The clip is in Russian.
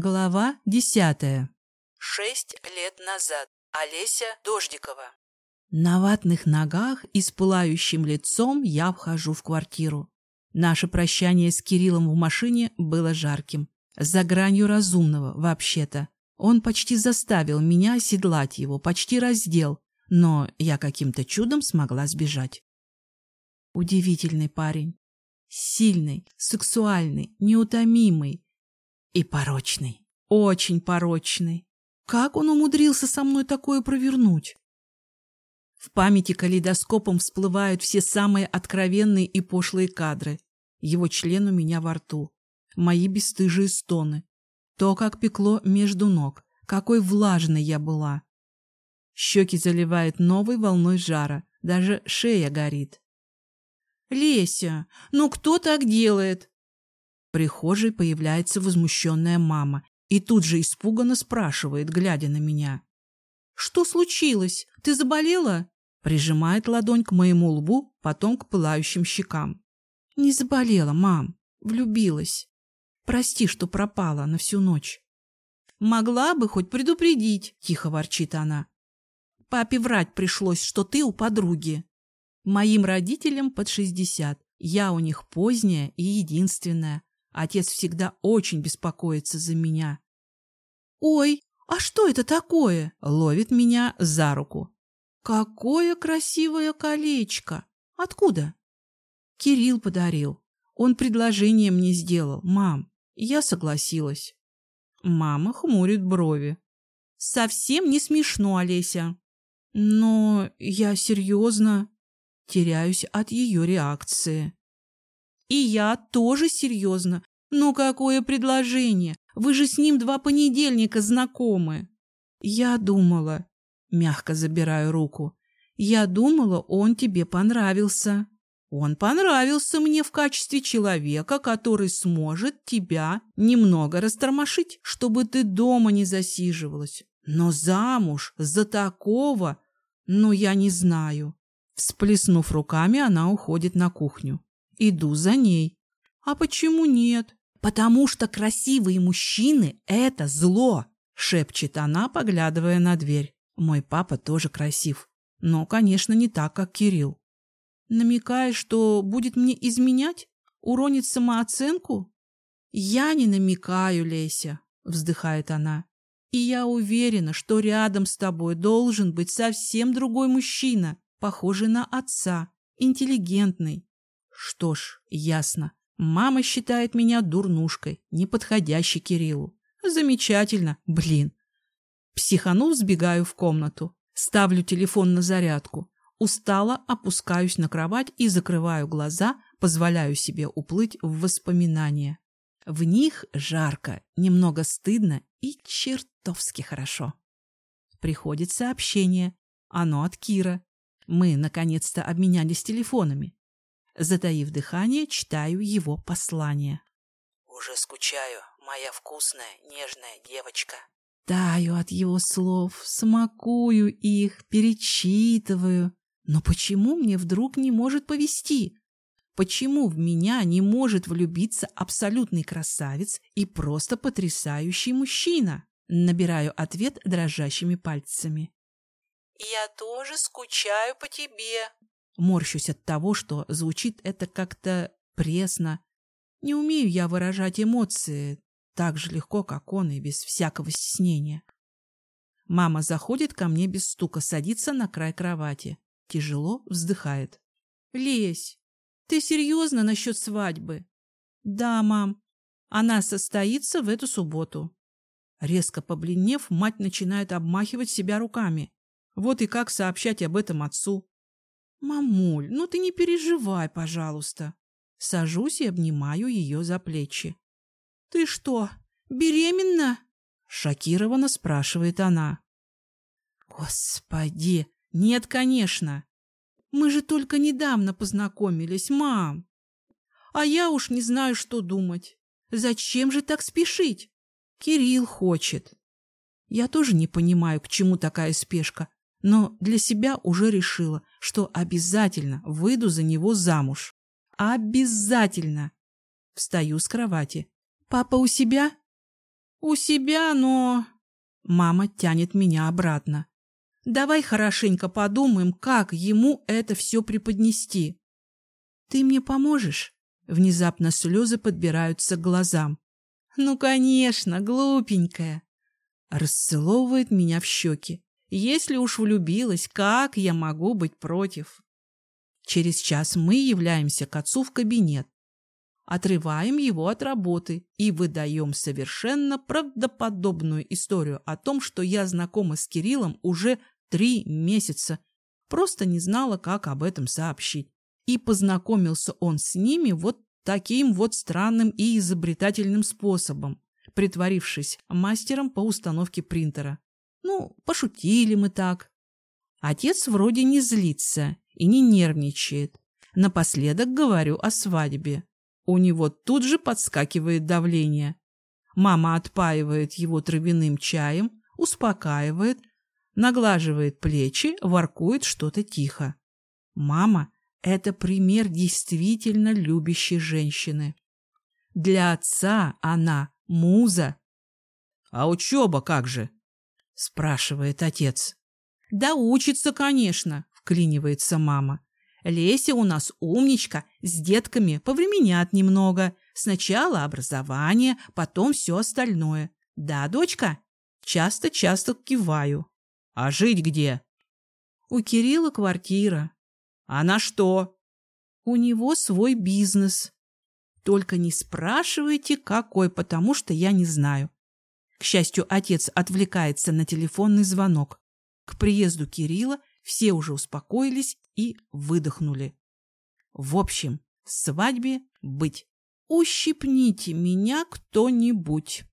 Глава десятая. Шесть лет назад. Олеся Дождикова. На ватных ногах и с пылающим лицом я вхожу в квартиру. Наше прощание с Кириллом в машине было жарким. За гранью разумного, вообще-то. Он почти заставил меня оседлать его, почти раздел, но я каким-то чудом смогла сбежать. Удивительный парень. Сильный, сексуальный, неутомимый и порочный. Очень порочный. Как он умудрился со мной такое провернуть? В памяти калейдоскопом всплывают все самые откровенные и пошлые кадры. Его член у меня во рту. Мои бесстыжие стоны. То, как пекло между ног. Какой влажной я была. Щеки заливает новой волной жара. Даже шея горит. «Леся, ну кто так делает?» Прихожей появляется возмущенная мама и тут же испуганно спрашивает, глядя на меня. «Что случилось? Ты заболела?» Прижимает ладонь к моему лбу, потом к пылающим щекам. «Не заболела, мам. Влюбилась. Прости, что пропала на всю ночь». «Могла бы хоть предупредить», — тихо ворчит она. «Папе врать пришлось, что ты у подруги. Моим родителям под шестьдесят. Я у них поздняя и единственная. Отец всегда очень беспокоится за меня. «Ой, а что это такое?» — ловит меня за руку. «Какое красивое колечко! Откуда?» «Кирилл подарил. Он предложение мне сделал. Мам, я согласилась». Мама хмурит брови. «Совсем не смешно, Олеся». «Но я серьезно...» Теряюсь от ее реакции. «И я тоже серьезно. «Ну какое предложение? Вы же с ним два понедельника знакомы!» «Я думала...» — мягко забираю руку. «Я думала, он тебе понравился. Он понравился мне в качестве человека, который сможет тебя немного растормошить, чтобы ты дома не засиживалась. Но замуж за такого... Ну, я не знаю». Всплеснув руками, она уходит на кухню. Иду за ней. «А почему нет?» «Потому что красивые мужчины — это зло!» — шепчет она, поглядывая на дверь. «Мой папа тоже красив, но, конечно, не так, как Кирилл». «Намекаешь, что будет мне изменять? Уронит самооценку?» «Я не намекаю, Леся», — вздыхает она. «И я уверена, что рядом с тобой должен быть совсем другой мужчина, похожий на отца, интеллигентный». «Что ж, ясно. Мама считает меня дурнушкой, неподходящей Кириллу. Замечательно, блин. Психанув, сбегаю в комнату. Ставлю телефон на зарядку. Устало опускаюсь на кровать и закрываю глаза, позволяю себе уплыть в воспоминания. В них жарко, немного стыдно и чертовски хорошо. Приходит сообщение. Оно от Кира. Мы, наконец-то, обменялись телефонами. Затаив дыхание, читаю его послание. «Уже скучаю, моя вкусная, нежная девочка». Таю от его слов, смакую их, перечитываю. Но почему мне вдруг не может повести? Почему в меня не может влюбиться абсолютный красавец и просто потрясающий мужчина? Набираю ответ дрожащими пальцами. «Я тоже скучаю по тебе», Морщусь от того, что звучит это как-то пресно. Не умею я выражать эмоции так же легко, как он, и без всякого стеснения. Мама заходит ко мне без стука, садится на край кровати. Тяжело вздыхает. «Лесь, ты серьезно насчет свадьбы?» «Да, мам. Она состоится в эту субботу». Резко побледнев, мать начинает обмахивать себя руками. Вот и как сообщать об этом отцу. «Мамуль, ну ты не переживай, пожалуйста». Сажусь и обнимаю ее за плечи. «Ты что, беременна?» Шокированно спрашивает она. «Господи, нет, конечно. Мы же только недавно познакомились, мам. А я уж не знаю, что думать. Зачем же так спешить? Кирилл хочет. Я тоже не понимаю, к чему такая спешка но для себя уже решила, что обязательно выйду за него замуж. Обязательно! Встаю с кровати. «Папа у себя?» У себя, но... Мама тянет меня обратно. Давай хорошенько подумаем, как ему это все преподнести. Ты мне поможешь? Внезапно слезы подбираются к глазам. Ну, конечно, глупенькая. Расцеловывает меня в щеки. Если уж влюбилась, как я могу быть против? Через час мы являемся к отцу в кабинет, отрываем его от работы и выдаем совершенно правдоподобную историю о том, что я знакома с Кириллом уже три месяца, просто не знала, как об этом сообщить. И познакомился он с ними вот таким вот странным и изобретательным способом, притворившись мастером по установке принтера. Ну, пошутили мы так. Отец вроде не злится и не нервничает. Напоследок говорю о свадьбе. У него тут же подскакивает давление. Мама отпаивает его травяным чаем, успокаивает, наглаживает плечи, воркует что-то тихо. Мама — это пример действительно любящей женщины. Для отца она — муза. — А учеба как же? — спрашивает отец. — Да учится, конечно, — вклинивается мама. Леся у нас умничка, с детками повременят немного. Сначала образование, потом все остальное. Да, дочка? Часто-часто киваю. А жить где? У Кирилла квартира. А на что? У него свой бизнес. Только не спрашивайте, какой, потому что я не знаю. К счастью, отец отвлекается на телефонный звонок. К приезду Кирилла все уже успокоились и выдохнули. В общем, свадьбе быть. Ущипните меня кто-нибудь.